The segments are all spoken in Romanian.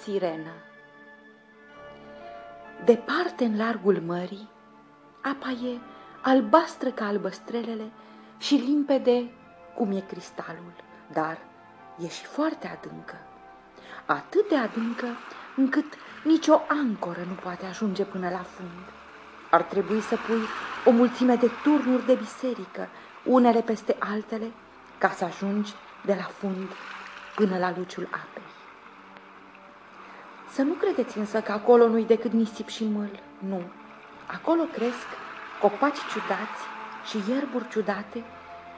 Mica sirenă Departe în largul mării, apa e albastră ca albăstrelele și limpede cum e cristalul, dar e și foarte adâncă. Atât de adâncă încât nicio ancoră nu poate ajunge până la fund. Ar trebui să pui o mulțime de turnuri de biserică, unele peste altele, ca să ajungi de la fund până la luciul apei. Să nu credeți însă că acolo nu-i decât nisip și mâl. Nu. Acolo cresc copaci ciudați și ierburi ciudate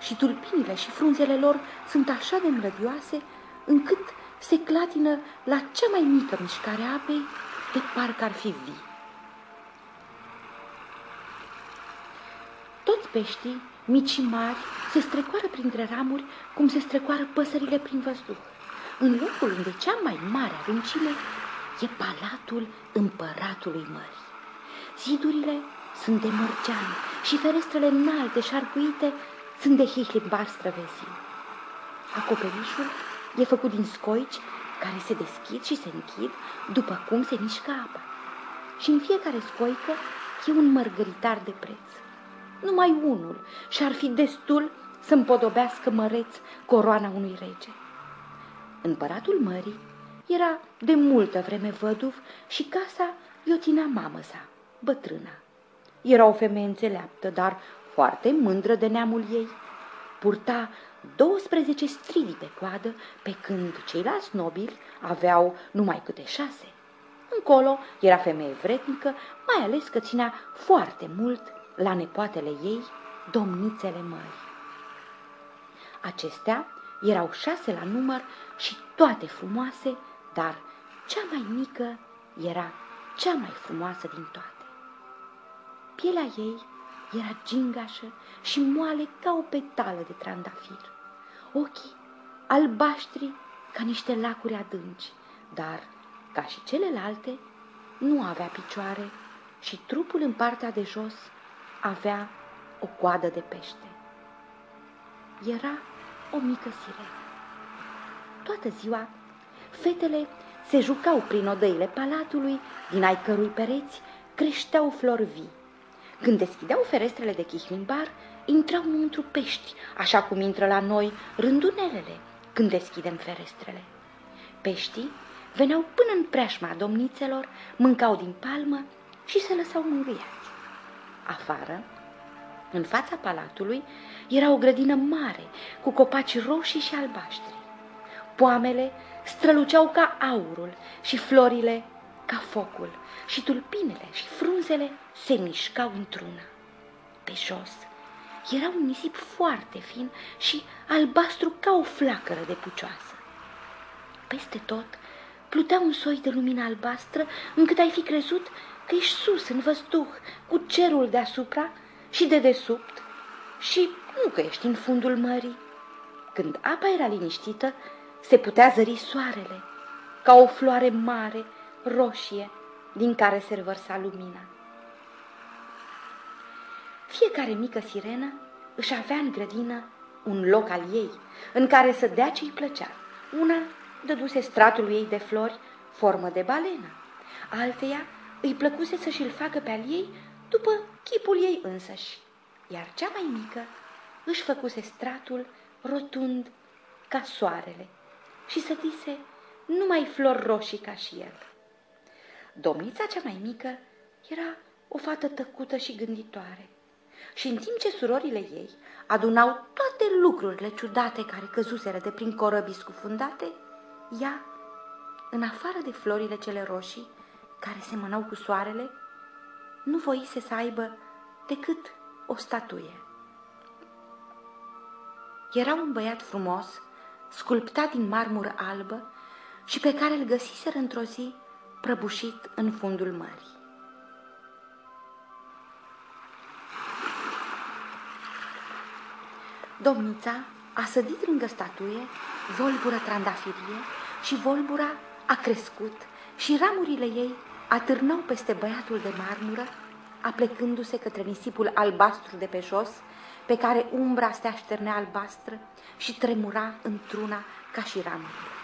și tulpinile și frunzele lor sunt așa de mlădioase încât se clatină la cea mai mică mișcare a apei de parcă ar fi vii. Toți peștii, mici și mari, se strecoară printre ramuri cum se strecoară păsările prin văzduh. În locul unde cea mai mare adâncime e palatul împăratului mării. Zidurile sunt de mărgean și ferestrele înalte și arcuite sunt de hihlimbar străvezii. Acoperișul e făcut din scoici care se deschid și se închid după cum se mișcă apa. Și în fiecare scoică e un mărgăritar de preț. Numai unul și ar fi destul să împodobească măreț coroana unui rege. Împăratul mării era de multă vreme văduv și casa i-o ținea mamă sa, bătrâna. Era o femeie înțeleaptă, dar foarte mândră de neamul ei. Purta 12 stridii pe coadă, pe când ceilalți nobili aveau numai câte șase. Încolo era femeie vretnică, mai ales că ținea foarte mult la nepoatele ei, domnițele mării. Acestea erau șase la număr și toate frumoase, dar cea mai mică era cea mai frumoasă din toate. Pielea ei era gingașă și moale ca o petală de trandafir. Ochii albaștri ca niște lacuri adânci, dar, ca și celelalte, nu avea picioare și trupul în partea de jos avea o coadă de pește. Era o mică sirenă. Toată ziua, fetele se jucau prin odăile palatului, din ai cărui pereți creșteau flori vii. Când deschideau ferestrele de chihlimbar, intrau într pești, așa cum intră la noi rândunelele când deschidem ferestrele. Peștii veneau până în preajma domnițelor, mâncau din palmă și se lăsau mângâiați. Afară, în fața palatului, era o grădină mare, cu copaci roșii și albaștri. Poamele străluceau ca aurul și florile ca focul și tulpinele și frunzele se mișcau într-una. Pe jos era un nisip foarte fin și albastru ca o flacără de pucioasă. Peste tot plutea un soi de lumină albastră încât ai fi crezut că ești sus în văzduh, cu cerul deasupra și de desubt și nu că ești în fundul mării. Când apa era liniștită, se putea zări soarele, ca o floare mare, roșie, din care se revărsa lumina. Fiecare mică sirenă își avea în grădină un loc al ei, în care să dea ce-i plăcea. Una dăduse stratului ei de flori formă de balenă, alteia îi plăcuse să-și-l facă pe al ei după chipul ei însăși, iar cea mai mică își făcuse stratul rotund ca soarele și sădise numai flori roșii ca și el. Domnița cea mai mică era o fată tăcută și gânditoare și în timp ce surorile ei adunau toate lucrurile ciudate care căzuseră de prin corăbii scufundate, ea, în afară de florile cele roșii, care semănau cu soarele, nu voise să aibă decât o statuie. Era un băiat frumos, sculptat din marmură albă și pe care îl găsiseră într-o zi prăbușit în fundul mării. Domnița a sădit lângă statuie volbură trandafirie și volbura a crescut și ramurile ei atârnau peste băiatul de marmură, aplecându-se către nisipul albastru de pe jos, pe care umbra se așternea albastră și tremura într-una ca și ramurile.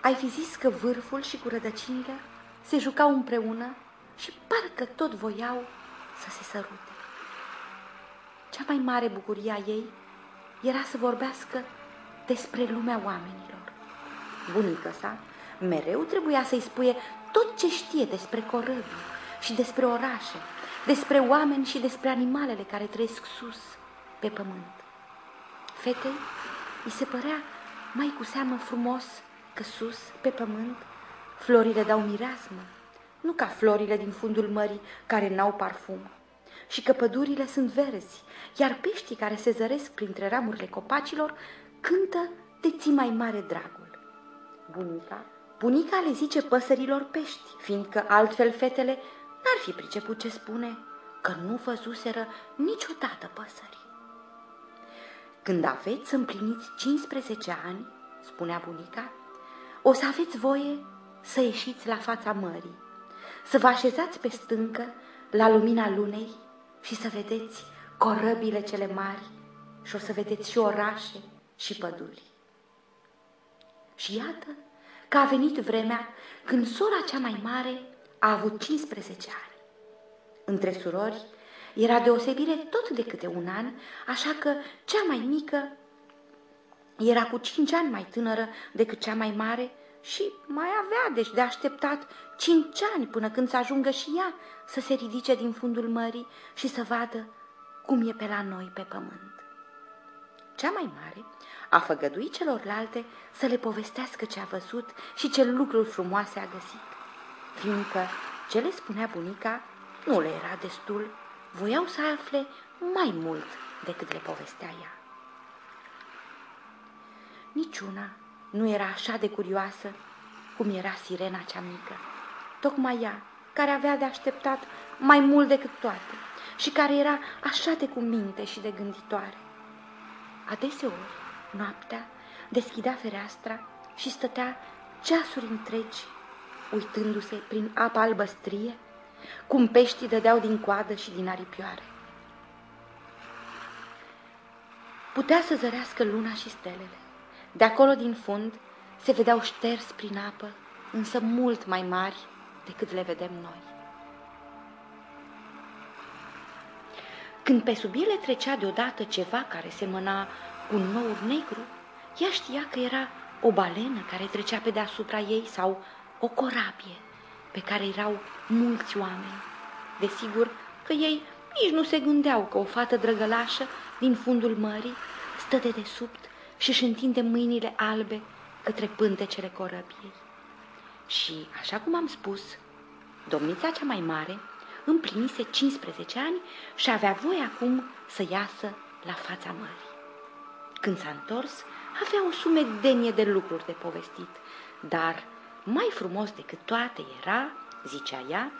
ai fi zis că vârful și cu rădăcinile se jucau împreună și parcă tot voiau să se sărute. Cea mai mare bucurie a ei era să vorbească despre lumea oamenilor. Bunica sa mereu trebuia să-i spuie tot ce știe despre corăbii și despre orașe, despre oameni și despre animalele care trăiesc sus, pe pământ. Fetei îi se părea mai cu seamă frumos că sus, pe pământ, florile dau mireasmă, nu ca florile din fundul mării care n-au parfum, și că pădurile sunt verzi, iar peștii care se zăresc printre ramurile copacilor cântă de ți mai mare dragul. Bunica, bunica le zice păsărilor pești, fiindcă altfel fetele n-ar fi priceput ce spune, că nu văzuseră niciodată păsări. Când aveți să împliniți 15 ani, spunea bunica, o să aveți voie să ieșiți la fața mării, să vă așezați pe stâncă la lumina lunei și să vedeți corăbile cele mari și o să vedeți și orașe și păduri. Și iată că a venit vremea când sora cea mai mare a avut 15 ani. Între surori era deosebire tot de câte un an, așa că cea mai mică era cu cinci ani mai tânără decât cea mai mare și mai avea deci de așteptat cinci ani până când să ajungă și ea să se ridice din fundul mării și să vadă cum e pe la noi pe pământ. Cea mai mare a făgăduit celorlalte să le povestească ce a văzut și ce lucruri frumoase a găsit, fiindcă ce le spunea bunica nu le era destul, voiau să afle mai mult decât le povestea ea. Niciuna nu era așa de curioasă cum era sirena cea mică. Tocmai ea, care avea de așteptat mai mult decât toate și care era așa de cuminte și de gânditoare. Adeseori, noaptea, deschidea fereastra și stătea ceasuri întregi, uitându-se prin apa albăstrie, cum peștii dădeau din coadă și din aripioare. Putea să zărească luna și stelele. De acolo din fund se vedeau șters prin apă, însă mult mai mari decât le vedem noi. Când pe sub ele trecea deodată ceva care semăna cu un nou negru, ea știa că era o balenă care trecea pe deasupra ei sau o corabie pe care erau mulți oameni. Desigur că ei nici nu se gândeau că o fată drăgălașă din fundul mării stă de desubt și își întinde mâinile albe către pântecele corăbiei. Și, așa cum am spus, domnița cea mai mare împlinise 15 ani și avea voie acum să iasă la fața mării. Când s-a întors, avea o sumedenie de lucruri de povestit, dar mai frumos decât toate era, zicea ea,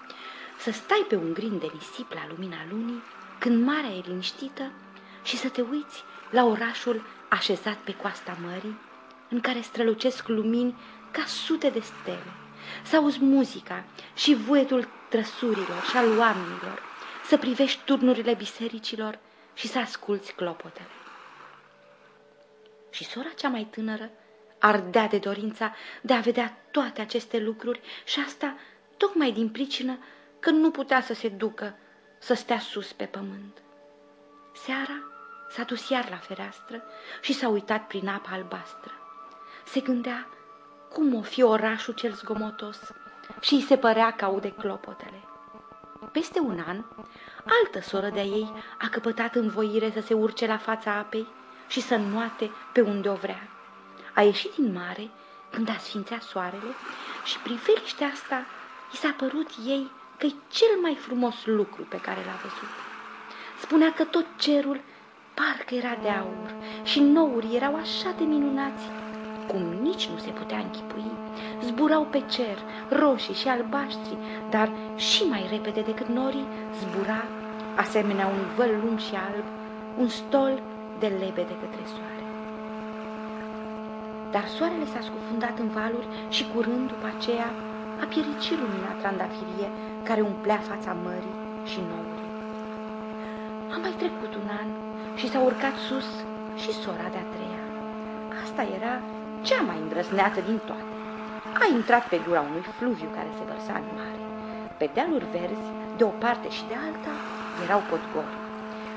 să stai pe un grin de nisip la lumina lunii, când marea e liniștită, și să te uiți la orașul așezat pe coasta mării, în care strălucesc lumini ca sute de stele, să auzi muzica și vuetul trăsurilor și al oamenilor, să privești turnurile bisericilor și să asculți clopotele. Și sora cea mai tânără ardea de dorința de a vedea toate aceste lucruri și asta tocmai din pricină că nu putea să se ducă să stea sus pe pământ. Seara s-a dus iar la fereastră și s-a uitat prin apa albastră. Se gândea cum o fi orașul cel zgomotos și îi se părea că aude clopotele. Peste un an, altă soră de-a ei a căpătat voire să se urce la fața apei și să nuate pe unde o vrea. A ieșit din mare când a sfințea soarele și priveliștea asta i s-a părut ei că e cel mai frumos lucru pe care l-a văzut. Spunea că tot cerul parcă era de aur și nourii erau așa de minunați, cum nici nu se putea închipui. Zburau pe cer, roșii și albaștri, dar și mai repede decât norii zbura, asemenea un văl lung și alb, un stol de lebede către soare. Dar soarele s-a scufundat în valuri și curând după aceea a pierit și lumina trandafirie care umplea fața mării și nourii. A mai trecut un an și s-a urcat sus și sora de-a treia. Asta era cea mai îndrăzneață din toate. a intrat pe gura unui fluviu care se vărsa în mare. Pe dealuri verzi, de o parte și de alta, erau podgori.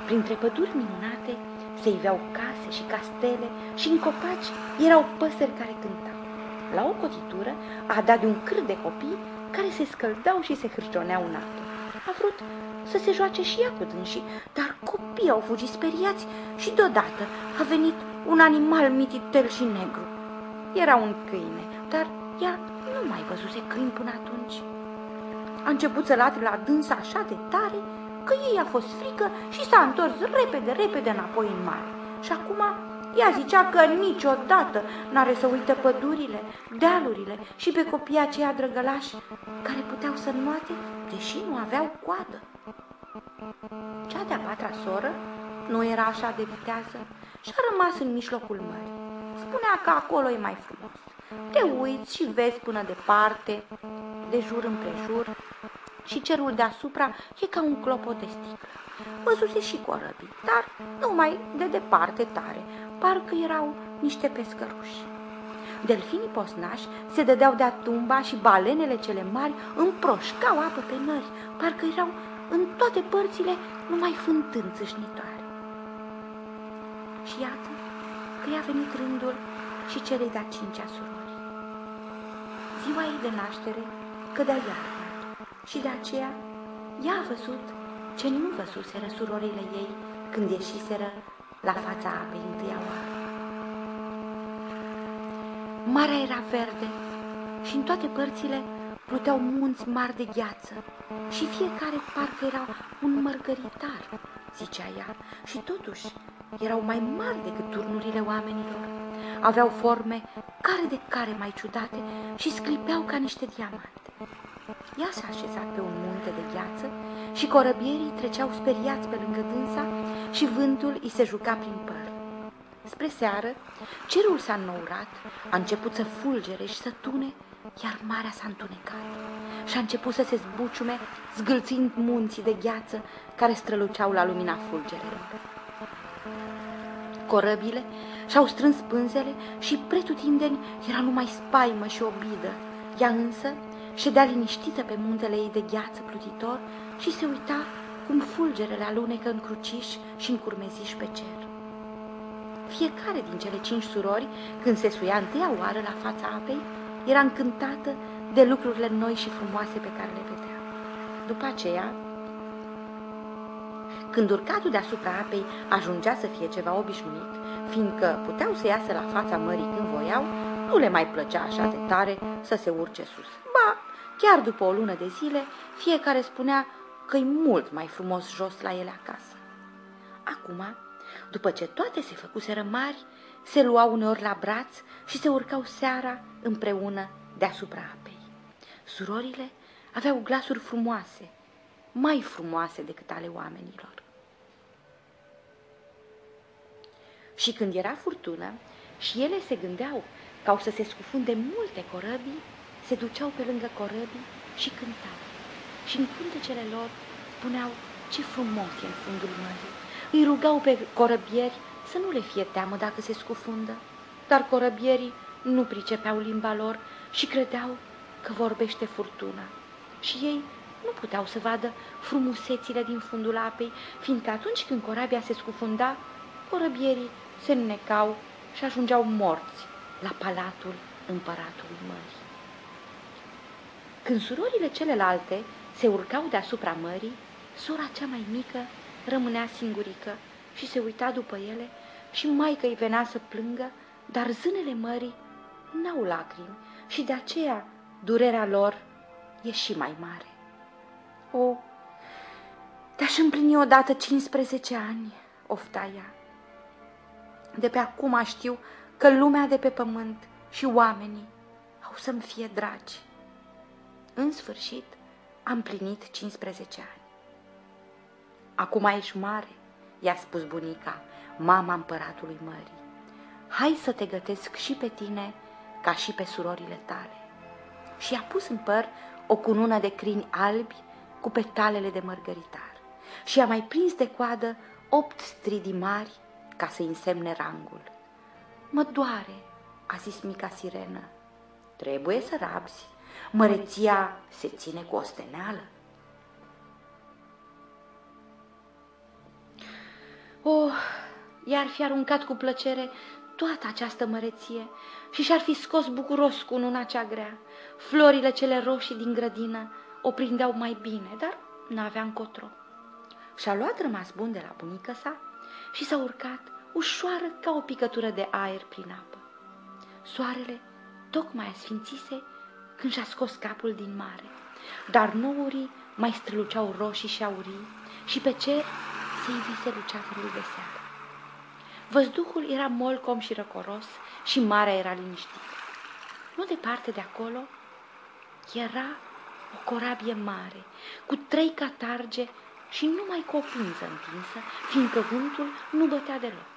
Printre păduri minunate se iveau case și castele și în copaci erau păsări care cântau. La o cotitură a dat de un câr de copii care se scăldau și se hârcioneau în apă. A vrut să se joace și ea cu dânsii, dar copiii au fugit speriați și deodată a venit un animal mititel și negru. Era un câine, dar ea nu mai văzuse câini până atunci. A început să latre la dânsa așa de tare că ei a fost frică și s-a întors repede, repede înapoi în mare. Și acum ea zicea că niciodată n-are să uită pădurile, dealurile și pe copiii aceia drăgălași care puteau să nuate, deși nu aveau coadă. Cea de-a patra soră nu era așa de vitează și a rămas în mijlocul mării. Spunea că acolo e mai frumos. Te uiți și vezi până departe, de jur împrejur, și cerul deasupra e ca un clopot de sticlă. Văzuse și corăbii, dar numai de departe tare, parcă erau niște pescăruși. Delfinii posnași se dădeau de-a tumba și balenele cele mari împroșcau apă pe nări, parcă erau în toate părțile numai fântâni țâșnitoare. Și iată că i-a venit rândul și celei de-a cincea surori. Ziua ei de naștere cădea iarna și de aceea ea a văzut ce nu văzuseră surorile ei când ieșiseră la fața apei întâia oară. Marea era verde și în toate părțile pluteau munți mari de gheață și fiecare parcă era un mărgăritar, zicea ea, și totuși erau mai mari decât turnurile oamenilor. Aveau forme care de care mai ciudate și sclipeau ca niște diamante. Ea s-a așezat pe un munte de gheață și corăbierii treceau speriați pe lângă dânsa și vântul îi se juca prin păr. Spre seară, cerul s-a înnourat, a început să fulgere și să tune, iar marea s-a întunecat și a început să se zbuciume, zgâlțind munții de gheață care străluceau la lumina fulgerelor. Corăbile și-au strâns pânzele și pretutindeni era numai spaimă și obidă. Ea însă ședea liniștită pe muntele ei de gheață plutitor și se uita cum fulgerele alunecă în cruciș și în curmeziș pe cer. Fiecare din cele cinci surori, când se suia întâia oară la fața apei, era încântată de lucrurile noi și frumoase pe care le vedea. După aceea, când urcatul deasupra apei ajungea să fie ceva obișnuit, fiindcă puteau să iasă la fața mării când voiau, nu le mai plăcea așa de tare să se urce sus. Ba, chiar după o lună de zile, fiecare spunea că e mult mai frumos jos la ele acasă. Acum, după ce toate se făcuseră mari, se luau uneori la braț și se urcau seara împreună deasupra apei. Surorile aveau glasuri frumoase, mai frumoase decât ale oamenilor. Și când era furtună și ele se gândeau ca o să se scufunde multe corăbii, se duceau pe lângă corăbii și cântau. Și în cântecele lor spuneau ce frumos e în fundul mării. Îi rugau pe corăbieri să nu le fie teamă dacă se scufundă, dar corăbierii nu pricepeau limba lor și credeau că vorbește furtuna. Și ei nu puteau să vadă frumusețile din fundul apei, fiindcă atunci când corabia se scufunda, corăbierii se înnecau și ajungeau morți la palatul împăratului mării. Când surorile celelalte se urcau deasupra mării, sora cea mai mică rămânea singurică și se uita după ele și maică îi venea să plângă, dar zânele mării n-au lacrimi și de aceea durerea lor e și mai mare. O, te-aș împlini odată 15 ani, ofta ea. De pe acum știu că lumea de pe pământ și oamenii au să-mi fie dragi. În sfârșit, am plinit 15 ani. Acum ești mare, i-a spus bunica, mama împăratului mării. Hai să te gătesc și pe tine ca și pe surorile tale. Și a pus în păr o cunună de crini albi cu petalele de mărgăritar și a mai prins de coadă opt stridii mari ca să însemne rangul. Mă doare, a zis mica sirenă. Trebuie să rabzi. Măreția se ține cu osteneală. Oh, i-ar fi aruncat cu plăcere toată această măreție și și-ar fi scos bucuros cu una cea grea. Florile cele roșii din grădină o prindeau mai bine, dar n-avea încotro. Și-a luat rămas bun de la bunica sa și s-a urcat ușoară ca o picătură de aer prin apă. Soarele tocmai asfințise când și-a scos capul din mare, dar nourii mai străluceau roșii și aurii și pe cer se ivise luceafărul de seară. Văzduhul era molcom și răcoros și marea era liniștită. Nu departe de acolo era o corabie mare, cu trei catarge și numai cu o pință întinsă, fiindcă vântul nu bătea deloc.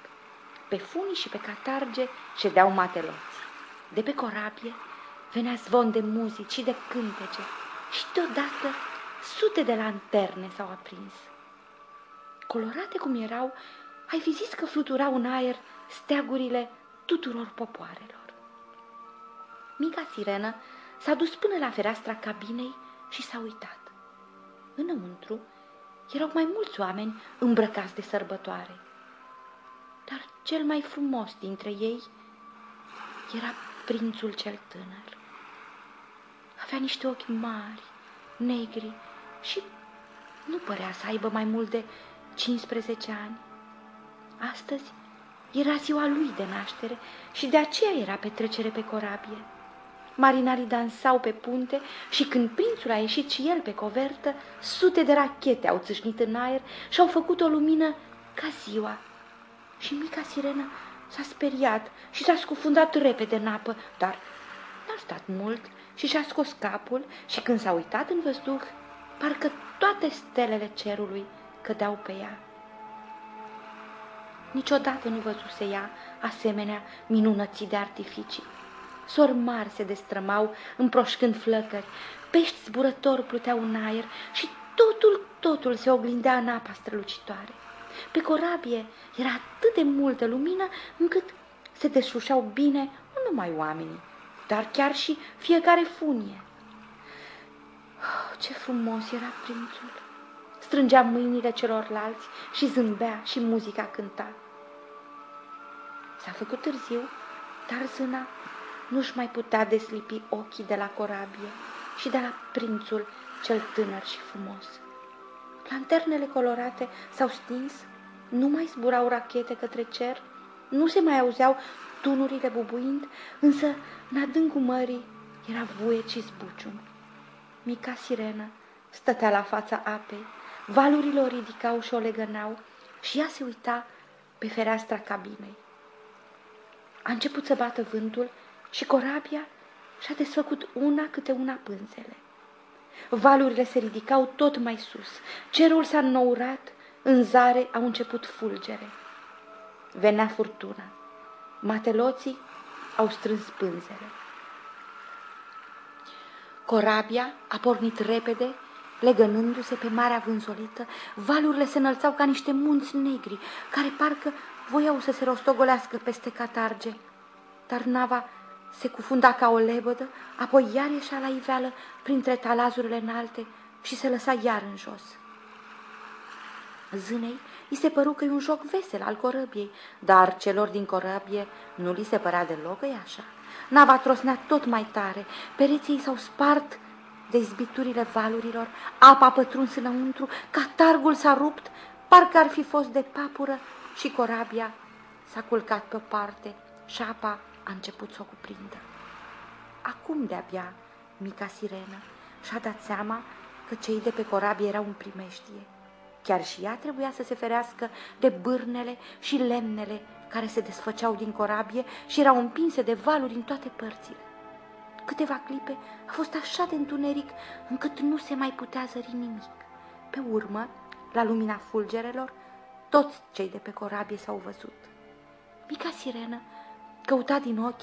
Pe funii și pe catarge ședeau mateloți. De pe corabie venea zvon de muzici și de cântece și deodată sute de lanterne s-au aprins. Colorate cum erau, ai fi zis că fluturau în aer steagurile tuturor popoarelor. Mica sirenă s-a dus până la fereastra cabinei și s-a uitat. Înăuntru erau mai mulți oameni îmbrăcați de sărbătoare, dar cel mai frumos dintre ei era prințul cel tânăr. Avea niște ochi mari, negri și nu părea să aibă mai mult de 15 ani. Astăzi era ziua lui de naștere și de aceea era petrecere pe corabie. Marinarii dansau pe punte și când prințul a ieșit și el pe covertă, sute de rachete au țâșnit în aer și au făcut o lumină ca ziua. Și mica sirenă s-a speriat și s-a scufundat repede în apă, dar n-a stat mult și și-a scos capul și când s-a uitat în văzduh, parcă toate stelele cerului cădeau pe ea. Niciodată nu văzuse ea asemenea minunății de artificii. Sori mari se destrămau împroșcând flăcări, pești zburători pluteau în aer și totul, totul se oglindea în apa strălucitoare. Pe corabie era atât de multă lumină încât se deslușeau bine nu numai oamenii, dar chiar și fiecare funie. Oh, ce frumos era prințul! Strângea mâinile celorlalți și zâmbea și muzica cânta. S-a făcut târziu, dar zâna nu-și mai putea deslipi ochii de la corabie și de la prințul cel tânăr și frumos. Lanternele colorate s-au stins, nu mai zburau rachete către cer, nu se mai auzeau tunurile bubuind, însă în adâncul mării era vuiet și zbucium. Mica sirenă stătea la fața apei, valurile o ridicau și o legănau și ea se uita pe fereastra cabinei. A început să bată vântul și corabia și-a desfăcut una câte una pânzele. Valurile se ridicau tot mai sus, cerul s-a înnourat, în zare au început fulgere. Venea furtuna. Mateloții au strâns pânzele. Corabia a pornit repede, legănându-se pe marea vânzolită, valurile se înălțau ca niște munți negri, care parcă voiau să se rostogolească peste catarge. Dar nava se cufunda ca o lebădă, apoi iar ieșea la iveală printre talazurile înalte și se lăsa iar în jos. Zânei îi se păru că e un joc vesel al corăbiei, dar celor din corăbie nu li se părea deloc că e așa. Nava trosnea tot mai tare, pereții s-au spart de izbiturile valurilor, apa a pătruns înăuntru, catargul s-a rupt, parcă ar fi fost de papură și corabia s-a culcat pe o parte și apa a început să o cuprindă. Acum de-abia mica sirenă și-a dat seama că cei de pe corabie erau în primeștie. Chiar și ea trebuia să se ferească de bârnele și lemnele care se desfăceau din corabie și erau împinse de valuri în toate părțile. Câteva clipe a fost așa de întuneric încât nu se mai putea zări nimic. Pe urmă, la lumina fulgerelor, toți cei de pe corabie s-au văzut. Mica sirenă căuta din ochi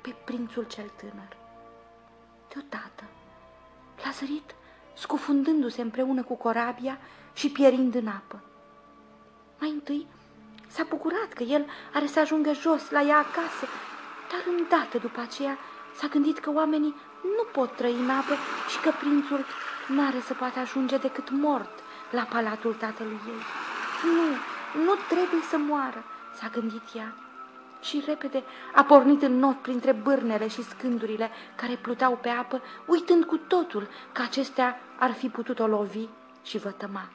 pe prințul cel tânăr. Deodată l-a zărit scufundându-se împreună cu corabia și pierind în apă. Mai întâi s-a bucurat că el are să ajungă jos la ea acasă, dar îndată după aceea s-a gândit că oamenii nu pot trăi în apă și că prințul n-are să poată ajunge decât mort la palatul tatălui ei. Nu, nu trebuie să moară, s-a gândit ea. Și repede a pornit în not printre bârnele și scândurile care plutau pe apă, uitând cu totul că acestea ar fi putut-o lovi și vătăma.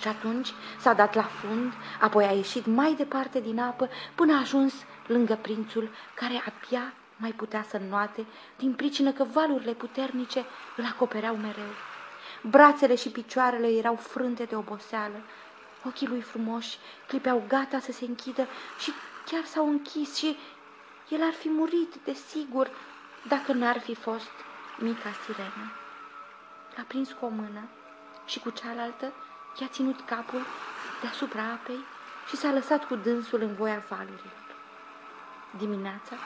Și atunci s-a dat la fund, apoi a ieșit mai departe din apă până a ajuns lângă prințul, care abia mai putea să înnoate, din pricină că valurile puternice îl acopereau mereu. Brațele și picioarele erau frânte de oboseală, ochii lui frumoși clipeau gata să se închidă și chiar s-au închis și el ar fi murit, desigur, dacă n-ar fi fost mica sirenă. L-a prins cu o mână și cu cealaltă i-a ținut capul deasupra apei și s-a lăsat cu dânsul în voia valurilor. Dimineața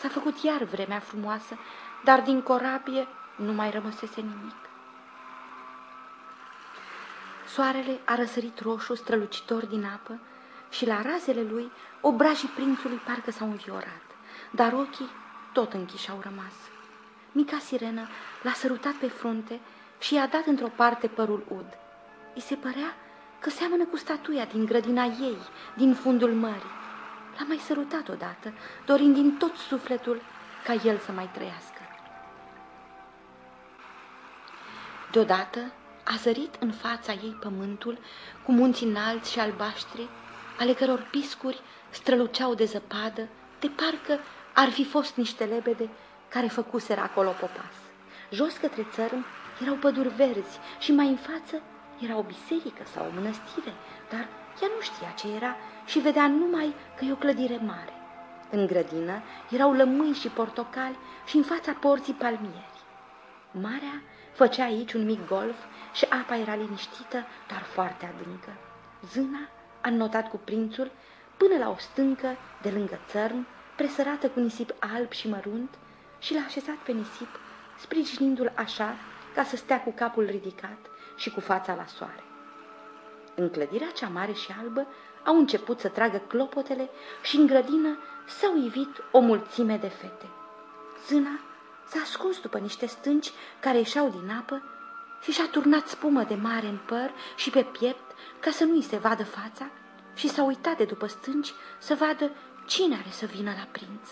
s-a făcut iar vremea frumoasă, dar din corabie nu mai rămăsese nimic. Soarele a răsărit roșu strălucitor din apă și la razele lui obrajii prințului parcă s-au înviorat, dar ochii tot închiși au rămas. Mica sirenă l-a sărutat pe frunte și i-a dat într-o parte părul ud. I se părea că seamănă cu statuia din grădina ei, din fundul mării. L-a mai sărutat odată, dorind din tot sufletul ca el să mai trăiască. Deodată a zărit în fața ei pământul cu munți înalți și albaștri, ale căror piscuri străluceau de zăpadă, de parcă ar fi fost niște lebede care făcuseră acolo popas. Jos către țărm erau păduri verzi și mai în față era o biserică sau o mănăstire, dar ea nu știa ce era și vedea numai că e o clădire mare. În grădină erau lămâi și portocali și în fața porții palmieri. Marea făcea aici un mic golf și apa era liniștită, dar foarte adâncă. Zâna a notat cu prințul până la o stâncă de lângă țărm, presărată cu nisip alb și mărunt, și l-a așezat pe nisip, sprijinindu-l așa ca să stea cu capul ridicat și cu fața la soare. În clădirea cea mare și albă au început să tragă clopotele și în grădină s-au ivit o mulțime de fete. Zâna s-a ascuns după niște stânci care ieșeau din apă și și-a turnat spumă de mare în păr și pe piept ca să nu-i se vadă fața și s-a uitat de după stânci să vadă cine are să vină la prinț.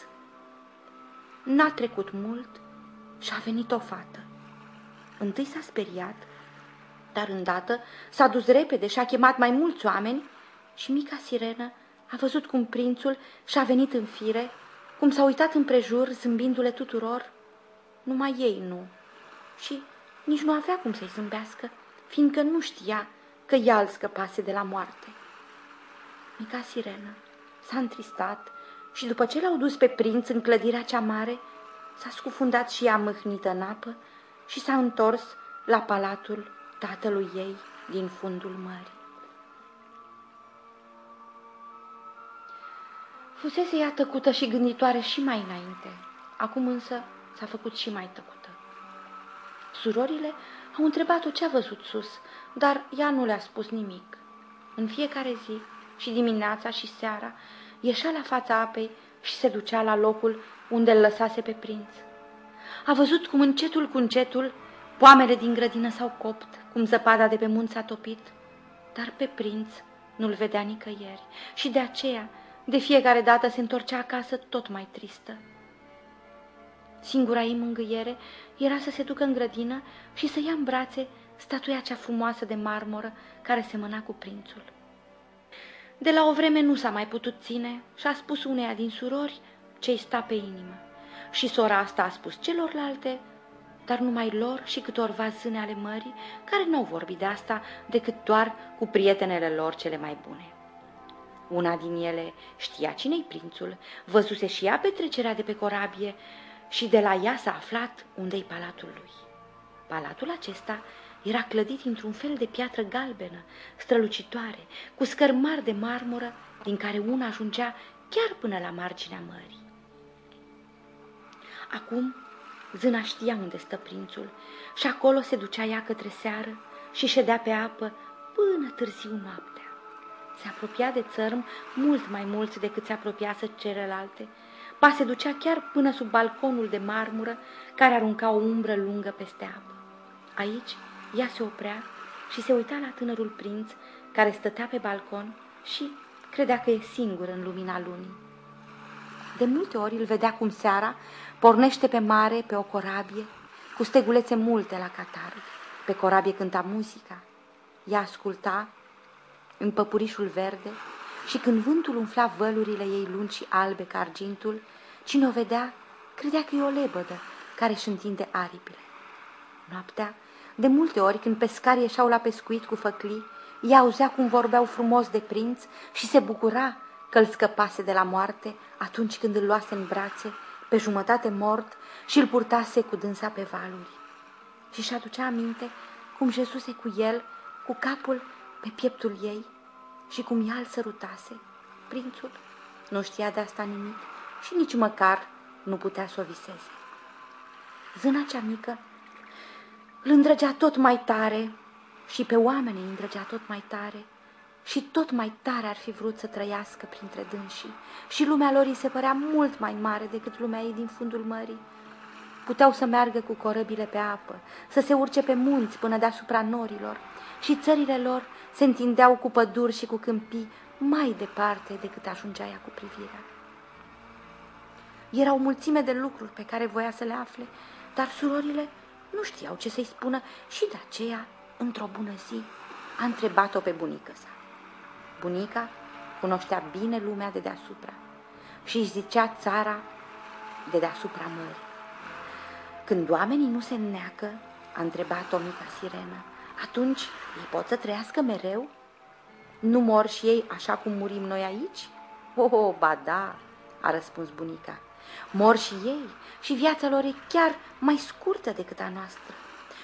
N-a trecut mult și a venit o fată. Întâi s-a speriat, dar îndată s-a dus repede și a chemat mai mulți oameni și mica sirenă a văzut cum prințul și-a venit în fire, cum s-a uitat împrejur, zâmbindu-le tuturor, numai ei nu. Și nici nu avea cum să-i zâmbească, fiindcă nu știa că ea îl scăpase de la moarte. Mica sirenă s-a întristat și după ce l-au dus pe prinț în clădirea cea mare, s-a scufundat și ea mâhnită în apă și s-a întors la palatul tatălui ei din fundul mării. Fusese ea tăcută și gânditoare și mai înainte, acum însă s-a făcut și mai tăcută. Surorile au întrebat-o ce a văzut sus, dar ea nu le-a spus nimic. În fiecare zi, și dimineața și seara, ieșea la fața apei și se ducea la locul unde îl lăsase pe prinț. A văzut cum încetul cu încetul poamele din grădină s-au copt, cum zăpada de pe munți s-a topit, dar pe prinț nu-l vedea nicăieri și de aceea de fiecare dată se întorcea acasă tot mai tristă. Singura ei mângâiere era să se ducă în grădină și să ia în brațe statuia cea frumoasă de marmură care semăna cu prințul. De la o vreme nu s-a mai putut ține și a spus uneia din surori ce-i sta pe inimă. Și sora asta a spus celorlalte, dar numai lor și câtorva zâne ale mării, care nu au vorbit de asta decât doar cu prietenele lor cele mai bune. Una din ele știa cine-i prințul, văzuse și ea petrecerea de pe corabie și de la ea s-a aflat unde-i palatul lui. Palatul acesta era clădit într-un fel de piatră galbenă, strălucitoare, cu scări mari de marmură, din care una ajungea chiar până la marginea mării. Acum zâna știa unde stă prințul și acolo se ducea ea către seară și ședea pe apă până târziu noaptea. Se apropia de țărm mult mai mult decât se apropiase celelalte, ba se ducea chiar până sub balconul de marmură care arunca o umbră lungă peste apă. Aici ea se oprea și se uita la tânărul prinț care stătea pe balcon și credea că e singur în lumina lunii. De multe ori îl vedea cum seara pornește pe mare, pe o corabie, cu stegulețe multe la catar. Pe corabie cânta muzica. Ea asculta în păpurișul verde și când vântul umfla vălurile ei lungi și albe ca argintul, cine o vedea credea că e o lebădă care își întinde aripile. Noaptea, de multe ori, când pescarii ieșeau la pescuit cu făclii, ea auzea cum vorbeau frumos de prinț și se bucura că îl scăpase de la moarte atunci când îl luase în brațe, pe jumătate mort, și îl purtase cu dânsa pe valuri. Și și aducea aminte cum Jesuse cu el, cu capul pe pieptul ei și cum ea îl sărutase. Prințul nu știa de asta nimic și nici măcar nu putea să o viseze. Zâna cea mică îl îndrăgea tot mai tare și pe oameni îi îndrăgea tot mai tare și tot mai tare ar fi vrut să trăiască printre dânsii și lumea lor îi se părea mult mai mare decât lumea ei din fundul mării. Puteau să meargă cu corăbile pe apă, să se urce pe munți până deasupra norilor și țările lor se întindeau cu păduri și cu câmpii mai departe decât ajungea ea cu privirea. Era o mulțime de lucruri pe care voia să le afle, dar surorile nu știau ce să-i spună și de aceea, într-o bună zi, a întrebat-o pe bunică sa. Bunica cunoștea bine lumea de deasupra și își zicea țara de deasupra mării. Când oamenii nu se înneacă, a întrebat-o mica sirenă, atunci ei pot să trăiască mereu? Nu mor și ei așa cum murim noi aici? Oh, ba da, a răspuns bunica. Mor și ei și viața lor e chiar mai scurtă decât a noastră.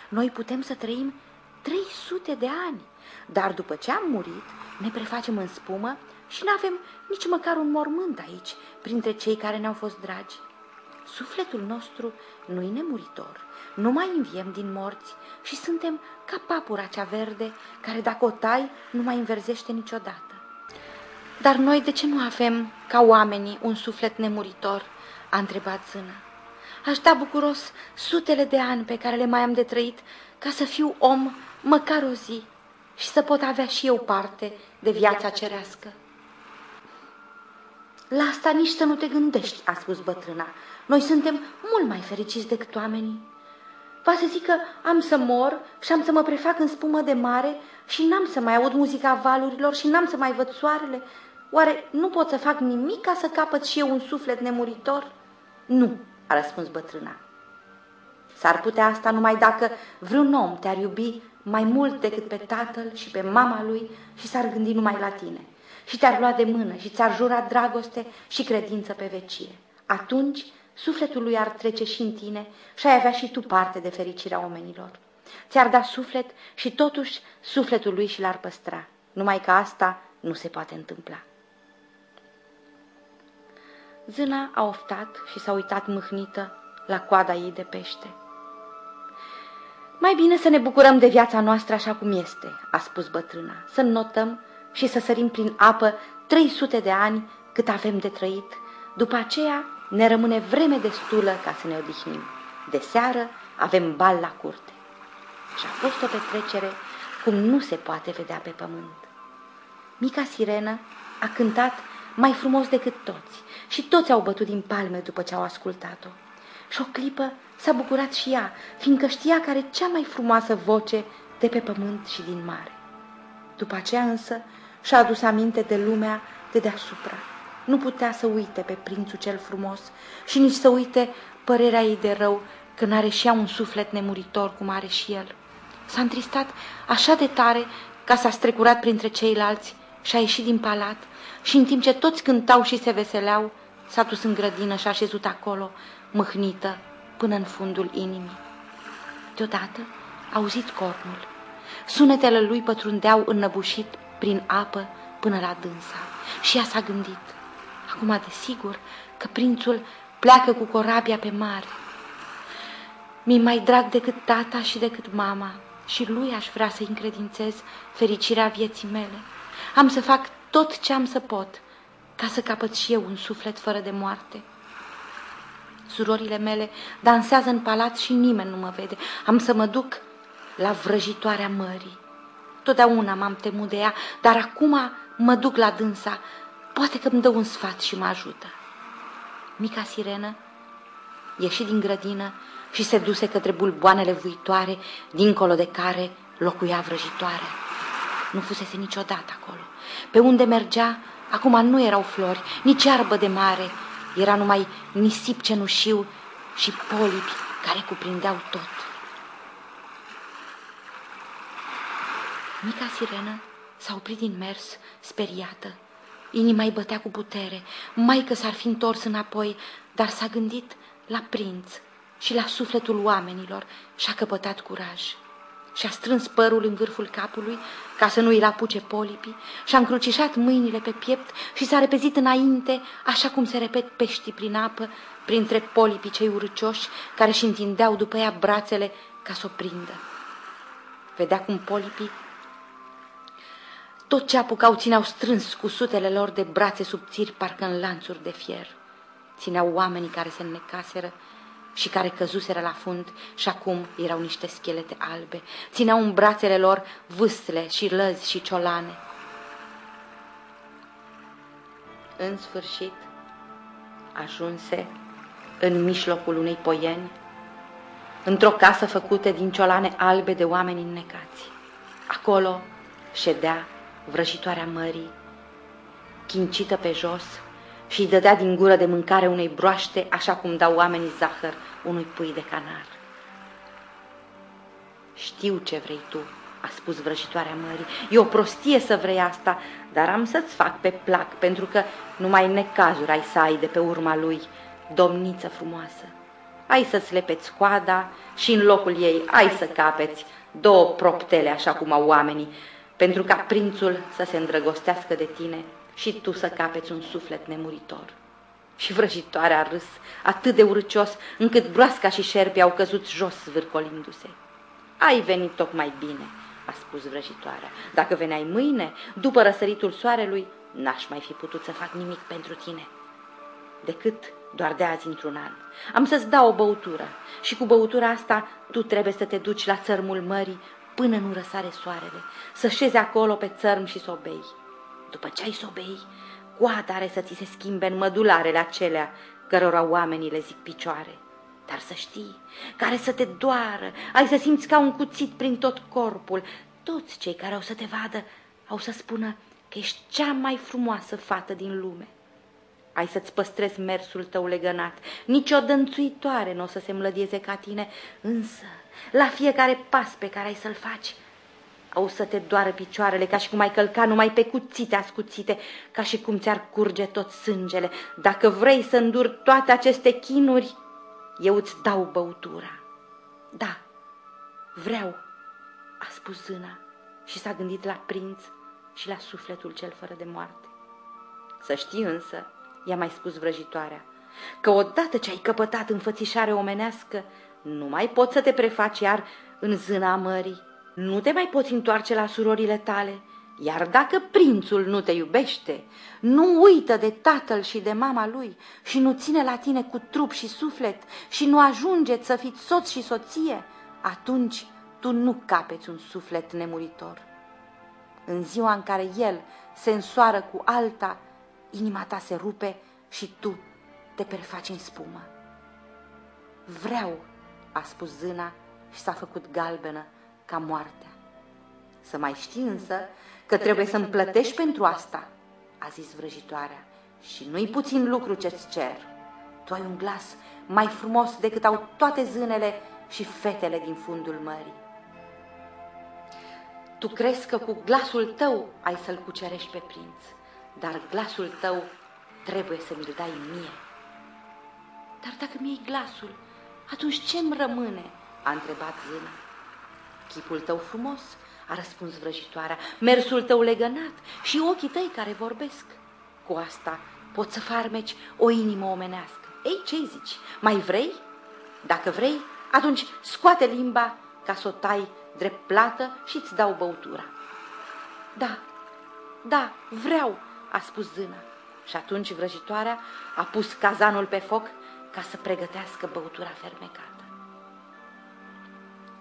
Noi putem să trăim 300 de ani, dar după ce am murit, ne prefacem în spumă și nu avem nici măcar un mormânt aici, printre cei care ne-au fost dragi. Sufletul nostru nu-i nemuritor, nu mai înviem din morți și suntem ca papura cea verde, care dacă o tai, nu mai înverzește niciodată. Dar noi de ce nu avem, ca oamenii, un suflet nemuritor? a întrebat zână. Aș da bucuros sutele de ani pe care le mai am de trăit ca să fiu om măcar o zi și să pot avea și eu parte de viața cerească. La asta nici să nu te gândești, a spus bătrâna. Noi suntem mult mai fericiți decât oamenii. Va să zic că am să mor și am să mă prefac în spumă de mare și n-am să mai aud muzica valurilor și n-am să mai văd soarele. Oare nu pot să fac nimic ca să capăt și eu un suflet nemuritor? Nu, a răspuns bătrâna. S-ar putea asta numai dacă vreun om te-ar iubi mai mult decât pe tatăl și pe mama lui și s-ar gândi numai la tine și te-ar lua de mână și ți-ar jura dragoste și credință pe vecie. Atunci sufletul lui ar trece și în tine și ai avea și tu parte de fericirea omenilor. Ți-ar da suflet și totuși sufletul lui și l-ar păstra. Numai că asta nu se poate întâmpla. Zâna a oftat și s-a uitat mâhnită la coada ei de pește. Mai bine să ne bucurăm de viața noastră așa cum este, a spus bătrâna, să notăm și să sărim prin apă 300 de ani cât avem de trăit. După aceea ne rămâne vreme destulă ca să ne odihnim. De seară avem bal la curte. Și a fost o petrecere cum nu se poate vedea pe pământ. Mica sirenă a cântat mai frumos decât toți și toți au bătut din palme după ce au ascultat-o. Și o clipă s-a bucurat și ea, fiindcă știa că are cea mai frumoasă voce de pe pământ și din mare. După aceea însă și-a adus aminte de lumea de deasupra. Nu putea să uite pe prințul cel frumos și nici să uite părerea ei de rău că n-are și ea un suflet nemuritor cum are și el. S-a întristat așa de tare ca s-a strecurat printre ceilalți și a ieșit din palat și în timp ce toți cântau și se veseleau, s-a dus în grădină și a șezut acolo, mâhnită, până în fundul inimii. Deodată a auzit cornul. Sunetele lui pătrundeau înnăbușit prin apă până la dânsa și ea s-a gândit. Acum, desigur, că prințul pleacă cu corabia pe mare. Mi-i mai drag decât tata și decât mama și lui aș vrea să încredințez fericirea vieții mele. Am să fac tot ce am să pot ca să capăt și eu un suflet fără de moarte. surorile mele dansează în palat și nimeni nu mă vede. Am să mă duc la vrăjitoarea mării. Totdeauna m-am temut de ea, dar acum mă duc la dânsa. Poate că îmi dă un sfat și mă ajută. Mica sirenă ieși din grădină și se duse către bulboanele vuitoare, dincolo de care locuia vrăjitoarea. Nu fusese niciodată acolo. Pe unde mergea, acum nu erau flori, nici iarbă de mare, era numai nisip cenușiu și polipi care cuprindeau tot. Mica sirenă s-a oprit din mers, speriată. Inima îi bătea cu putere, mai că s-ar fi întors înapoi, dar s-a gândit la prinț și la sufletul oamenilor și a căpătat curaj. Și-a strâns părul în vârful capului ca să nu îi apuce polipii și-a încrucișat mâinile pe piept și s-a repezit înainte, așa cum se repet peștii prin apă, printre polipii cei urcioși care și întindeau după ea brațele ca să o prindă. Vedea cum polipii tot ce apucau țineau strâns cu sutele lor de brațe subțiri, parcă în lanțuri de fier. Țineau oamenii care se înnecaseră și care căzuseră la fund și acum erau niște schelete albe. Țineau în brațele lor vâsle și lăzi și ciolane. În sfârșit, ajunse în mijlocul unei poieni, într-o casă făcută din ciolane albe de oameni înnecați. Acolo ședea vrăjitoarea mării, chincită pe jos, și îi dădea din gură de mâncare unei broaște, așa cum dau oamenii zahăr unui pui de canar. Știu ce vrei tu, a spus vrăjitoarea mării. E o prostie să vrei asta, dar am să-ți fac pe plac, pentru că numai necazuri ai să ai de pe urma lui, domniță frumoasă. Ai să-ți lepeți coada și în locul ei ai să capeți două proptele, așa cum au oamenii, pentru ca prințul să se îndrăgostească de tine și tu să capeți un suflet nemuritor. Și vrăjitoarea a râs atât de urcios, încât broasca și șerpii au căzut jos zvârcolindu-se. Ai venit tocmai bine, a spus vrăjitoarea. Dacă veneai mâine, după răsăritul soarelui, n-aș mai fi putut să fac nimic pentru tine. Decât doar de azi într-un an. Am să-ți dau o băutură și cu băutura asta tu trebuie să te duci la țărmul mării până nu răsare soarele, să șezi acolo pe țărm și să o bei. După ce ai sobei, coada are să ți se schimbe în mădularele acelea cărora oamenii le zic picioare. Dar să știi, care să te doară, ai să simți ca un cuțit prin tot corpul. Toți cei care au să te vadă au să spună că ești cea mai frumoasă fată din lume. Ai să-ți păstrezi mersul tău legănat, nici o dănțuitoare nu o să se mlădieze ca tine, însă la fiecare pas pe care ai să-l faci, au să te doară picioarele ca și cum ai călca numai pe cuțite ascuțite, ca și cum ți-ar curge tot sângele. Dacă vrei să înduri toate aceste chinuri, eu îți dau băutura. Da, vreau, a spus zâna și s-a gândit la prinț și la sufletul cel fără de moarte. Să știi însă, i-a mai spus vrăjitoarea, că odată ce ai căpătat înfățișare omenească, nu mai poți să te prefaci iar în zâna mării nu te mai poți întoarce la surorile tale, iar dacă prințul nu te iubește, nu uită de tatăl și de mama lui și nu ține la tine cu trup și suflet și nu ajunge să fiți soț și soție, atunci tu nu capeți un suflet nemuritor. În ziua în care el se însoară cu alta, inima ta se rupe și tu te perfaci în spumă. Vreau, a spus zâna și s-a făcut galbenă ca moartea. Să mai știi însă că trebuie să-mi plătești pentru asta, a zis vrăjitoarea, și nu-i puțin lucru ce-ți cer. Tu ai un glas mai frumos decât au toate zânele și fetele din fundul mării. Tu crezi că cu glasul tău ai să-l cucerești pe prinț, dar glasul tău trebuie să mi-l dai mie. Dar dacă mi-ai glasul, atunci ce-mi rămâne? a întrebat zâna. Chipul tău frumos, a răspuns vrăjitoarea, mersul tău legănat și ochii tăi care vorbesc. Cu asta poți să farmeci o inimă omenească. Ei, ce zici? Mai vrei? Dacă vrei, atunci scoate limba ca să o tai drept plată și îți dau băutura. Da, da, vreau, a spus zâna. Și atunci vrăjitoarea a pus cazanul pe foc ca să pregătească băutura fermecată.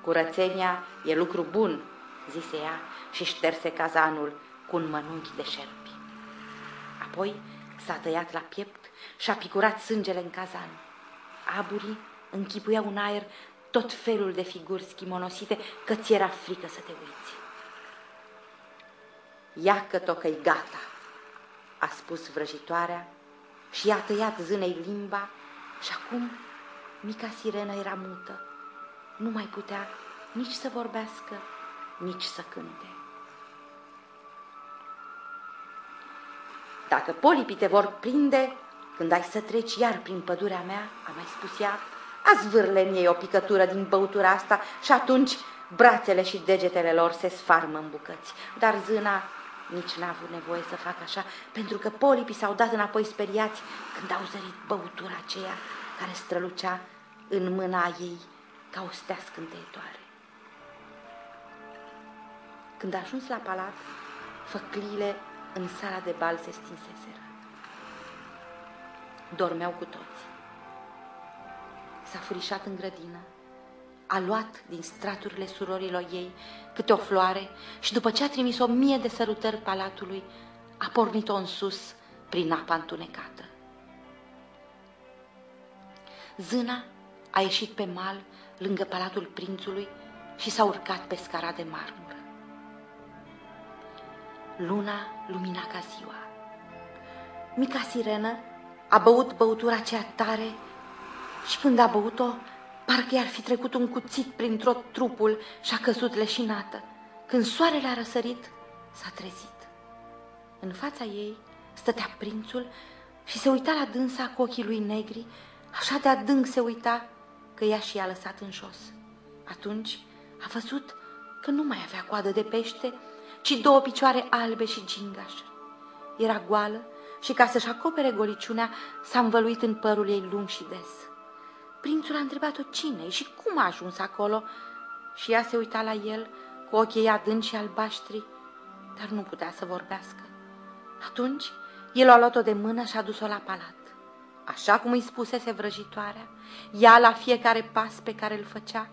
Curățenia e lucru bun, zise ea și șterse cazanul cu un mănunchi de șerpi. Apoi s-a tăiat la piept și a picurat sângele în cazan. Aburii închipuiau un aer tot felul de figuri schimonosite că ți era frică să te uiți. Ia că tocă gata, a spus vrăjitoarea și i-a tăiat zânei limba și acum mica sirenă era mută. Nu mai putea nici să vorbească, nici să cânte. Dacă polipii te vor prinde, când ai să treci iar prin pădurea mea, a mai spus ea, a zvârle în ei o picătură din băutura asta și atunci brațele și degetele lor se sfarmă în bucăți. Dar zâna nici n-a avut nevoie să facă așa, pentru că polipii s-au dat înapoi speriați când au zărit băutura aceea care strălucea în mâna ei ca o stea scânteietoare. Când a ajuns la palat, făcliile în sala de bal se stinseseră. Dormeau cu toți. S-a furișat în grădină, a luat din straturile surorilor ei câte o floare și după ce a trimis o mie de sărutări palatului, a pornit-o în sus prin apa întunecată. Zâna a ieșit pe mal lângă palatul prințului și s-a urcat pe scara de marmură. Luna lumina ca ziua. Mica sirenă a băut băutura cea tare și când a băut-o, parcă i-ar fi trecut un cuțit prin tot trupul și a căzut leșinată. Când soarele a răsărit, s-a trezit. În fața ei stătea prințul și se uita la dânsa cu ochii lui negri, așa de adânc se uita că ea și și-a lăsat în jos. Atunci a văzut că nu mai avea coadă de pește, ci două picioare albe și gingașă. Era goală și ca să-și acopere goliciunea, s-a învăluit în părul ei lung și des. Prințul a întrebat-o cine și cum a ajuns acolo și ea se uita la el cu ochii ei adânci și albaștri, dar nu putea să vorbească. Atunci el a luat-o de mână și a dus-o la palat. Așa cum îi spusese vrăjitoarea, ea la fiecare pas pe care îl făcea,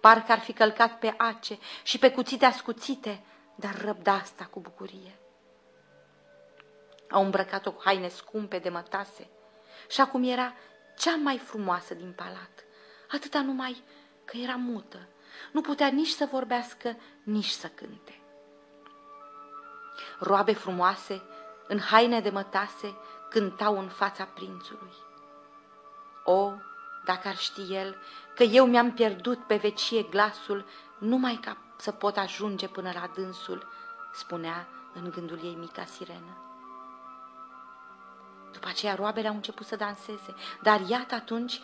parcă ar fi călcat pe ace și pe cuțite ascuțite, dar răbda asta cu bucurie. Au îmbrăcat-o cu haine scumpe de mătase și acum era cea mai frumoasă din palat, atâta numai că era mută, nu putea nici să vorbească, nici să cânte. Roabe frumoase, în haine de mătase, cântau în fața prințului. O, dacă ar ști el că eu mi-am pierdut pe vecie glasul numai ca să pot ajunge până la dânsul, spunea în gândul ei mica sirenă. După aceea roabele au început să danseze, dar iată atunci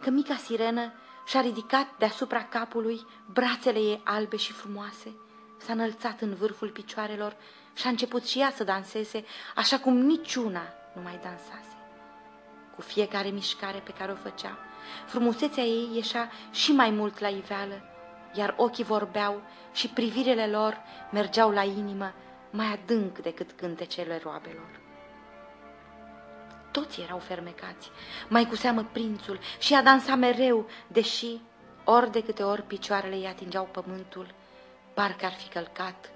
că mica sirenă și-a ridicat deasupra capului brațele ei albe și frumoase, s-a înălțat în vârful picioarelor și a început și ea să danseze, așa cum niciuna nu mai dansase. Cu fiecare mișcare pe care o făcea, frumusețea ei ieșea și mai mult la iveală, iar ochii vorbeau și privirile lor mergeau la inimă mai adânc decât cântecele roabelor. Toți erau fermecați, mai cu seamă prințul, și a dansat mereu, deși ori de câte ori picioarele îi atingeau pământul, parcă ar fi călcat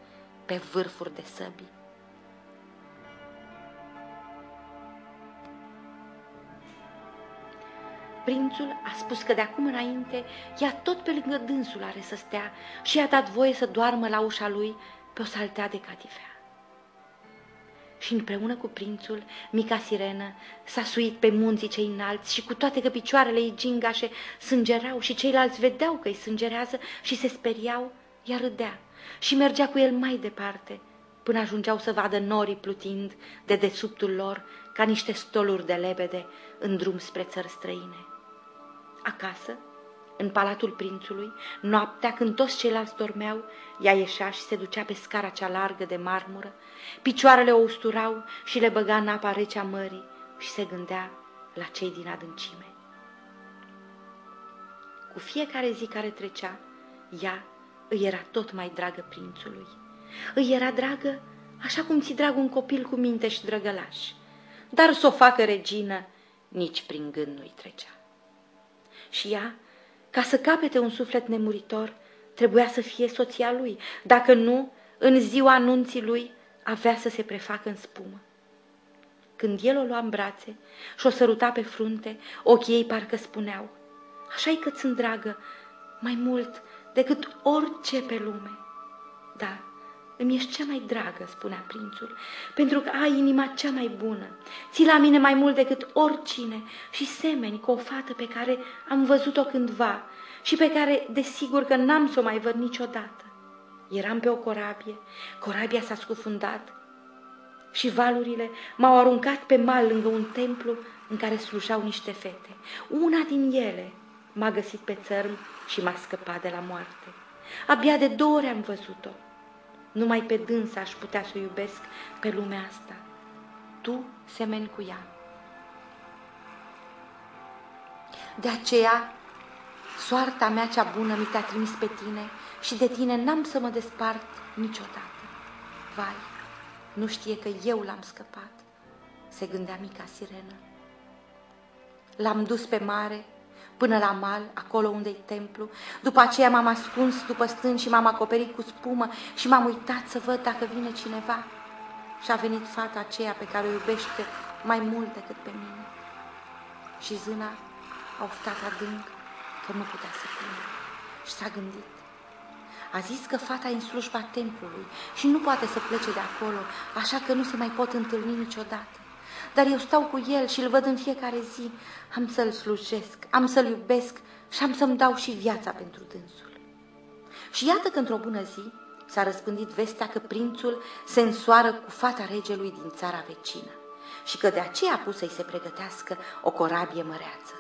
pe vârfuri de săbii. Prințul a spus că de acum înainte ea tot pe lângă dânsul are să stea și i-a dat voie să doarmă la ușa lui pe o saltea de catifea. Și împreună cu prințul, mica sirenă s-a suit pe munții cei înalți și cu toate că picioarele ei gingașe sângerau și ceilalți vedeau că îi sângerează și se speriau, ea râdea și mergea cu el mai departe, până ajungeau să vadă norii plutind de desubtul lor ca niște stoluri de lebede în drum spre țări străine. Acasă, în palatul prințului, noaptea când toți ceilalți dormeau, ea ieșea și se ducea pe scara cea largă de marmură, picioarele o usturau și le băga în apa rece a mării și se gândea la cei din adâncime. Cu fiecare zi care trecea, ea îi era tot mai dragă prințului. Îi era dragă așa cum ți drag un copil cu minte și drăgălaș, dar să o facă regină nici prin gând nu-i trecea. Și ea, ca să capete un suflet nemuritor, trebuia să fie soția lui. Dacă nu, în ziua anunții lui, avea să se prefacă în spumă. Când el o lua în brațe și o săruta pe frunte, ochii ei parcă spuneau, așa-i că sunt dragă, mai mult decât orice pe lume. Da, îmi ești cea mai dragă, spunea prințul, pentru că ai inima cea mai bună. Ții la mine mai mult decât oricine și semeni cu o fată pe care am văzut-o cândva și pe care, desigur, că n-am să o mai văd niciodată. Eram pe o corabie, corabia s-a scufundat și valurile m-au aruncat pe mal lângă un templu în care slujau niște fete. Una din ele m-a găsit pe țărm și m-a scăpat de la moarte. Abia de două ori am văzut-o. Numai pe dânsa aș putea să o iubesc pe lumea asta. Tu semeni cu ea. De aceea, soarta mea cea bună mi te-a trimis pe tine și de tine n-am să mă despart niciodată. Vai, nu știe că eu l-am scăpat, se gândea mica sirenă. L-am dus pe mare, până la mal, acolo unde-i templu. După aceea m-am ascuns după stân și m-am acoperit cu spumă și m-am uitat să văd dacă vine cineva. Și a venit fata aceea pe care o iubește mai mult decât pe mine. Și zâna a oftat adânc că nu putea să plângă și s-a gândit. A zis că fata e în slujba templului și nu poate să plece de acolo, așa că nu se mai pot întâlni niciodată dar eu stau cu el și îl văd în fiecare zi. Am să-l slujesc, am să-l iubesc și am să-mi dau și viața pentru dânsul. Și iată că într-o bună zi s-a răspândit vestea că prințul se însoară cu fata regelui din țara vecină și că de aceea a pus să-i se pregătească o corabie măreață.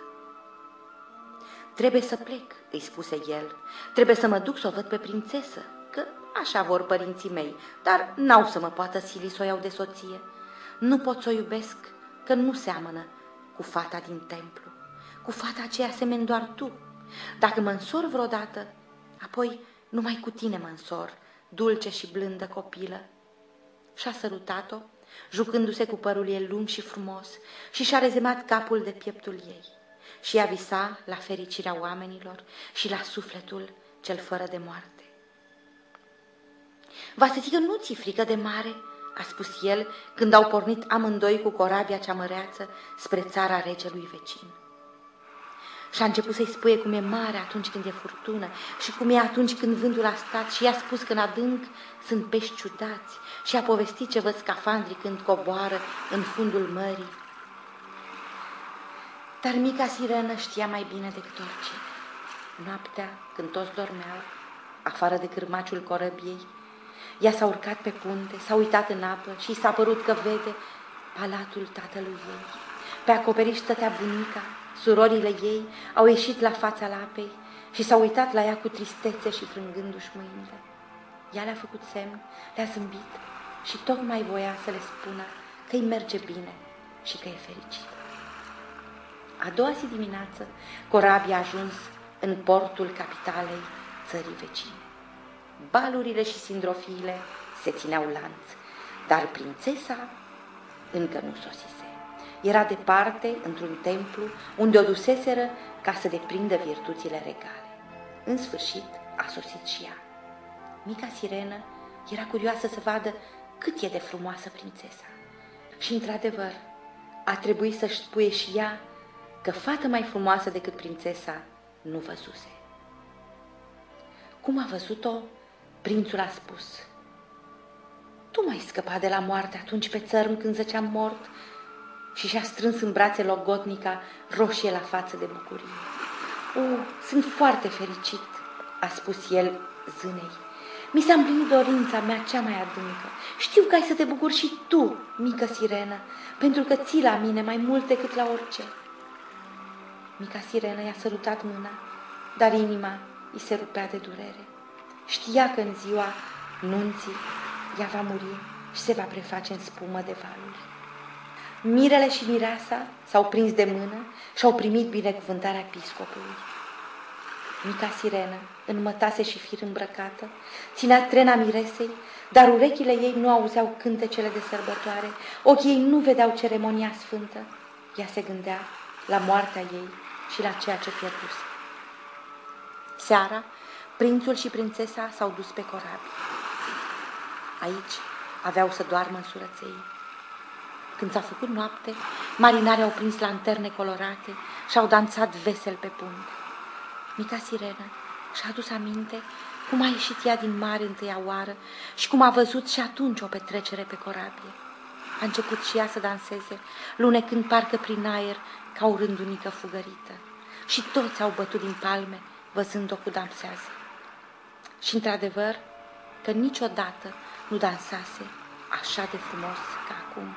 Trebuie să plec, îi spuse el, trebuie să mă duc să o văd pe prințesă, că așa vor părinții mei, dar n-au să mă poată sili să o iau de soție. Nu pot să o iubesc, că nu seamănă cu fata din templu. Cu fata aceea semeni doar tu. Dacă mă însor vreodată, apoi numai cu tine mă însor, dulce și blândă copilă. Și-a sărutat-o, jucându-se cu părul ei lung și frumos, și și-a rezemat capul de pieptul ei. Și ea visa la fericirea oamenilor și la sufletul cel fără de moarte. Vasetică, nu ți frică de mare?" A spus el când au pornit amândoi cu corabia cea măreață spre țara regelui vecin. Și a început să-i spuie cum e mare atunci când e furtună și cum e atunci când vântul a stat și i-a spus că în adânc sunt pești ciudați și a povestit ce văd scafandri când coboară în fundul mării. Dar mica sirenă știa mai bine decât orice. Noaptea, când toți dormeau, afară de cârmaciul corăbiei, ea s-a urcat pe punte, s-a uitat în apă și s-a părut că vede palatul tatălui ei. Pe acoperiș stătea bunica, surorile ei au ieșit la fața lapei și s-au uitat la ea cu tristețe și frângându-și mâinile. Ea le-a făcut semn, le-a zâmbit și tocmai voia să le spună că îi merge bine și că e fericit. A doua zi dimineață, corabia a ajuns în portul capitalei țării vecine balurile și sindrofiile se țineau lanț, dar prințesa încă nu sosise. Era departe, într-un templu, unde o duseseră ca să deprindă virtuțile regale. În sfârșit, a sosit și ea. Mica sirenă era curioasă să vadă cât e de frumoasă prințesa. Și, într-adevăr, a trebuit să-și spune și ea că fată mai frumoasă decât prințesa nu văzuse. Cum a văzut-o, Prințul a spus, Tu m-ai scăpat de la moarte atunci pe țărm când zăceam mort și și-a strâns în brațe logotnica roșie la față de bucurie. O, sunt foarte fericit, a spus el zânei. Mi s-a împlinit dorința mea cea mai adâncă. Știu că ai să te bucuri și tu, mică sirenă, pentru că ții la mine mai mult decât la orice. Mica sirenă i-a sărutat mâna, dar inima îi se rupea de durere. Știa că în ziua nunții ea va muri și se va preface în spumă de valuri. Mirele și mireasa s-au prins de mână și au primit binecuvântarea episcopului. Mica sirenă, înmătase și fir îmbrăcată, ținea trena miresei, dar urechile ei nu auzeau cântecele de sărbătoare, ochii ei nu vedeau ceremonia sfântă. Ea se gândea la moartea ei și la ceea ce pierduse. Seara, prințul și prințesa s-au dus pe corabie. Aici aveau să doarmă în surăței. Când s-a făcut noapte, marinarii au prins lanterne colorate și au dansat vesel pe punte. Mica sirenă și-a adus aminte cum a ieșit ea din mare întâia oară și cum a văzut și atunci o petrecere pe corabie. A început și ea să danseze, lunecând parcă prin aer ca o rândunică fugărită. Și toți au bătut din palme, văzând-o cu dansează. Și într-adevăr că niciodată nu dansase așa de frumos ca acum.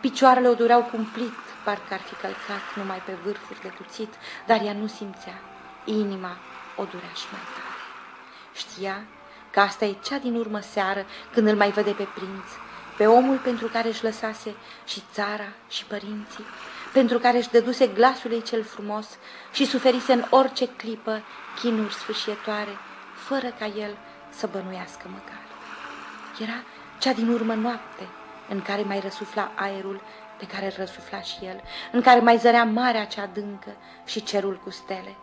Picioarele o dureau cumplit, parcă ar fi călcat numai pe vârfuri de cuțit, dar ea nu simțea. Inima o durea și mai tare. Știa că asta e cea din urmă seară când îl mai vede pe prinț, pe omul pentru care își lăsase și țara și părinții, pentru care își dăduse glasul ei cel frumos și suferise în orice clipă chinuri sfâșietoare, fără ca el să bănuiască măcar. Era cea din urmă noapte, în care mai răsufla aerul pe care îl răsufla și el, în care mai zărea marea cea adâncă și cerul cu stele.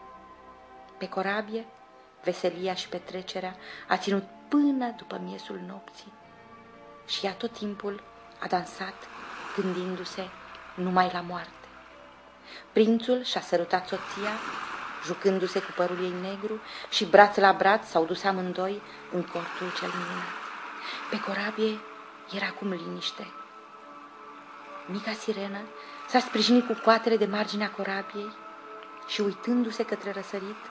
Pe corabie, veselia și petrecerea a ținut până după miesul nopții și ea tot timpul a dansat gândindu-se numai la moarte. Prințul și-a sărutat soția, jucându-se cu părul ei negru și braț la braț s-au dus amândoi în cortul cel minunat. Pe corabie era acum liniște. Mica sirenă s-a sprijinit cu coatele de marginea corabiei și uitându-se către răsărit,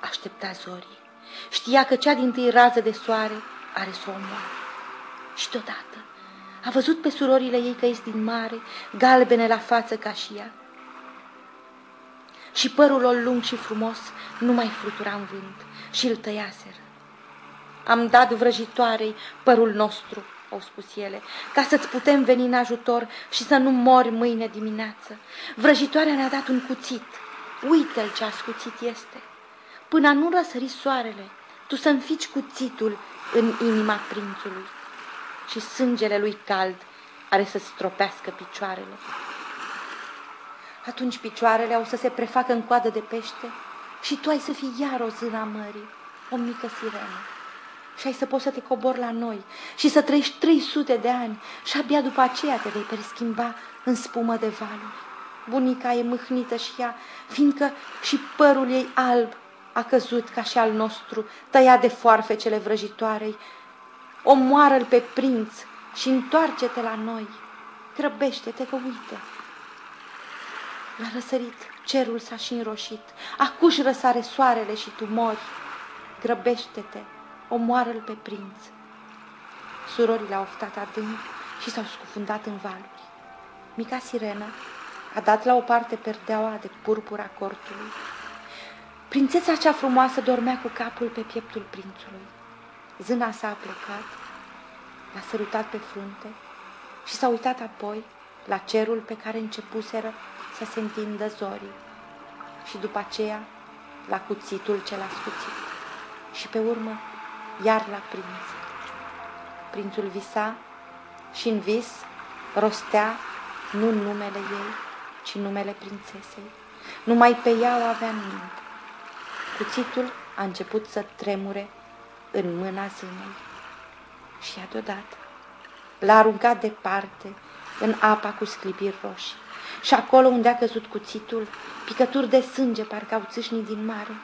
aștepta zorii. Știa că cea din tâi rază de soare are să o omoare. Și deodată a văzut pe surorile ei că ies din mare, galbene la față ca și ea. Și părul lor lung și frumos nu mai flutura în vânt și îl tăiaseră. Am dat vrăjitoarei părul nostru, au spus ele, ca să-ți putem veni în ajutor și să nu mori mâine dimineață. Vrăjitoarea ne-a dat un cuțit. Uită-l ce ascuțit este. Până nu răsări soarele, tu să înfici cuțitul în inima prințului și sângele lui cald are să stropească picioarele. Atunci picioarele au să se prefacă în coadă de pește și tu ai să fii iar o zână a mării, o mică sirenă. Și ai să poți să te cobori la noi și să trăiești 300 de ani și abia după aceea te vei preschimba în spumă de valuri. Bunica e mâhnită și ea, fiindcă și părul ei alb a căzut ca și al nostru, tăiat de foarfecele vrăjitoarei. Omoară-l pe prinț și întoarce-te la noi. Grăbește-te că uite. La răsărit, cerul s-a și înroșit. Acuși răsare soarele și tu mori. Grăbește-te, omoară-l pe prinț. Surorile au oftat adânc și s-au scufundat în valuri. Mica sirenă a dat la o parte perdeaua de purpura cortului Prințesa cea frumoasă dormea cu capul pe pieptul prințului. Zâna s-a plecat, l-a sărutat pe frunte și s-a uitat apoi la cerul pe care începuseră să se întindă zorii și după aceea la cuțitul ce l-a scuțit și pe urmă iar la prinț. Prințul visa și în vis rostea nu numele ei, ci numele prințesei. Numai pe ea o avea în minte. Cuțitul a început să tremure în mâna zânei și a deodată l-a aruncat departe în apa cu sclipiri roșii și acolo unde a căzut cuțitul, picături de sânge parcă au țâșnit din mare.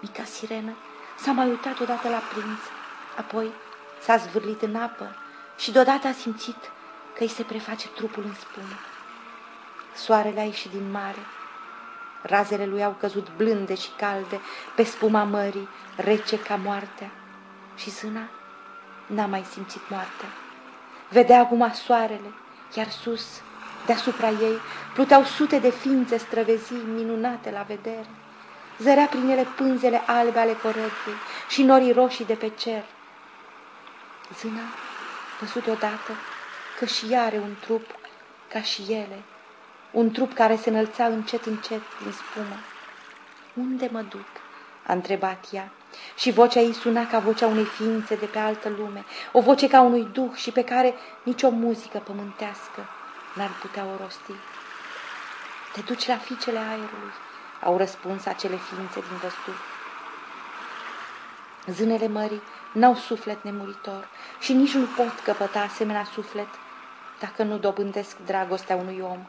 Mica sirenă s-a mai uitat odată la prinț, apoi s-a zvârlit în apă și deodată a simțit că îi se preface trupul în spumă. Soarele a ieșit din mare Razele lui au căzut blânde și calde pe spuma mării, rece ca moartea. Și zâna n-a mai simțit moartea. Vedea acum soarele, iar sus, deasupra ei, pluteau sute de ființe străvezii minunate la vedere. Zărea prin ele pânzele albe ale corăbiei și norii roșii de pe cer. Zâna văzut odată că și ea are un trup ca și ele, un trup care se înălța încet, încet din spumă. Unde mă duc?" a întrebat ea și vocea ei suna ca vocea unei ființe de pe altă lume, o voce ca unui duh și pe care nicio muzică pământească n-ar putea o rosti. Te duci la ficele aerului, au răspuns acele ființe din văzduh. Zânele mării n-au suflet nemuritor și nici nu pot căpăta asemenea suflet dacă nu dobândesc dragostea unui om.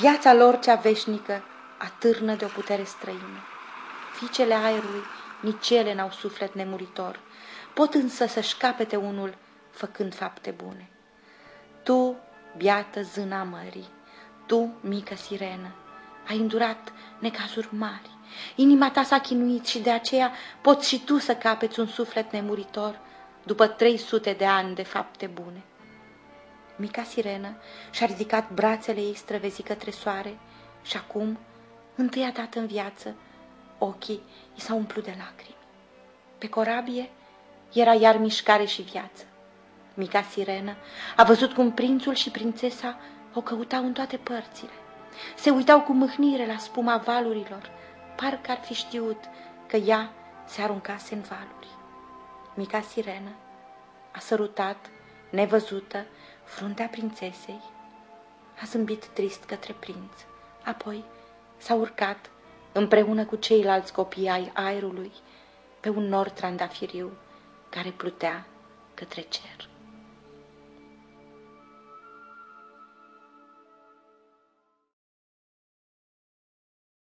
Viața lor cea veșnică atârnă de o putere străină. Fiicele aerului, nici ele n-au suflet nemuritor, pot însă să-și capete unul făcând fapte bune. Tu, biată zâna mării, tu, mică sirenă, ai îndurat necazuri mari, inima ta s-a chinuit și de aceea poți și tu să capeți un suflet nemuritor după 300 de ani de fapte bune. Mica sirenă și-a ridicat brațele ei străvezi către soare și acum, întâia dată în viață, ochii i s-au umplut de lacrimi. Pe corabie era iar mișcare și viață. Mica sirenă a văzut cum prințul și prințesa o căutau în toate părțile. Se uitau cu mâhnire la spuma valurilor, parcă ar fi știut că ea se aruncase în valuri. Mica sirenă a sărutat, nevăzută, fruntea prințesei, a zâmbit trist către prinț, apoi s-a urcat împreună cu ceilalți copii ai aerului pe un nor trandafiriu care plutea către cer.